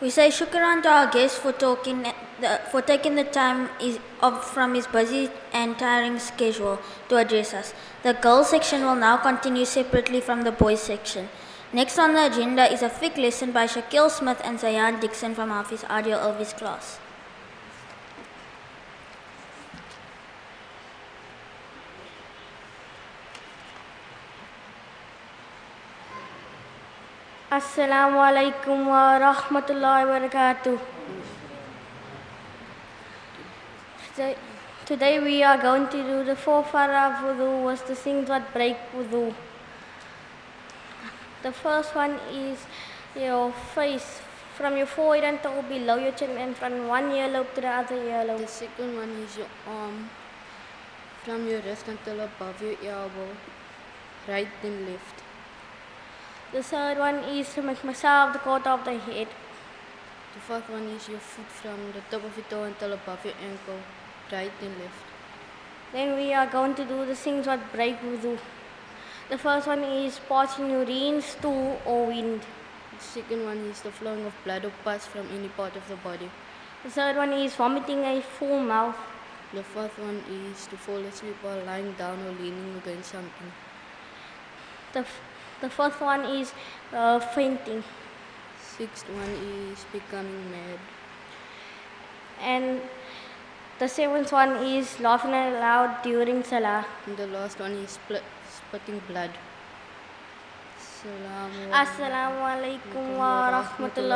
We say shukran to our guest for talking the, for taking the time is, of, from his busy and tiring schedule to address us. The girls section will now continue separately from the boys section. Next on the agenda is a fiqh lesson by Shaquille Smith and Zayan Dixon from Hafiz Audio Elvis class. Assalamu alaikum wa rahmatullahi wa barakatuh. Today, we are going to do the four farah wudu was the things that break wudu. The first one is your face from your forehead until below your chin and from one earlobe to the other earlobe. The second one is your arm from your wrist until above your elbow, right and left. The third one is to make masah the coat of the head. The fourth one is your foot from the top of your toe until above your ankle, right and left. Then we are going to do the things what break wudu. The first one is passing urine, stool or wind. The second one is the flowing of blood or pus from any part of the body. The third one is vomiting a full mouth. The fourth one is to fall asleep while lying down or leaning against something. The, the fourth one is uh, fainting. Sixth one is becoming mad. And the seventh one is laughing aloud during salah. And the last one is split, spitting blood. Assalamu Assalamu alaikum wa rahmatullah.